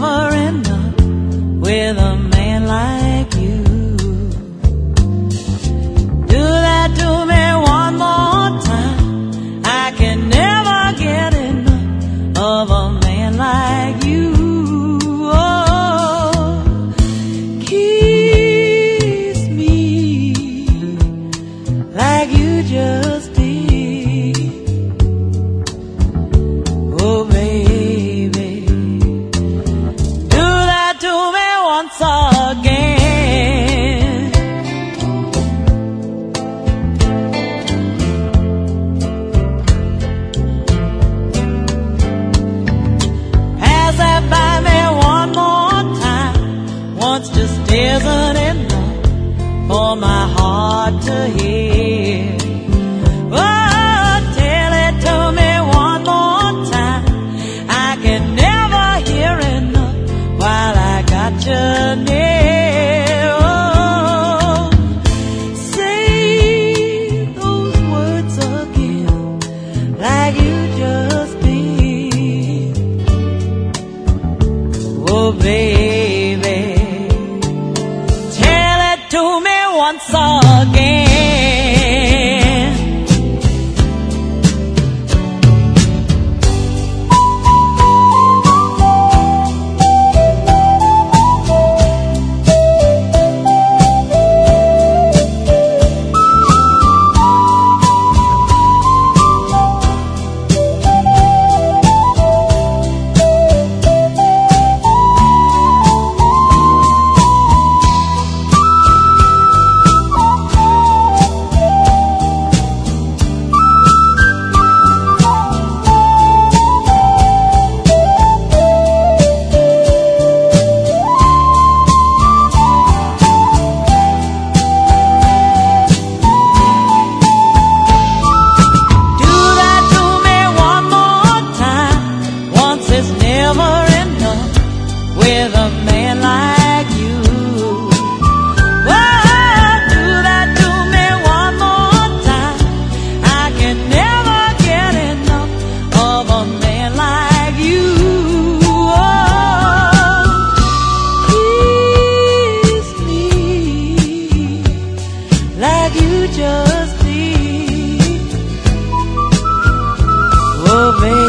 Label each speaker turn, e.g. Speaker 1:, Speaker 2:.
Speaker 1: never end up with a man like you. Do that to me one more time. I can never get enough of a man like you. Oh, kiss me like you just is an enough for my heart to hear. To me once again. with a man like you. Oh, do that to me one more time. I can never get enough of a man like you. Oh, please me like you just did. Oh, baby.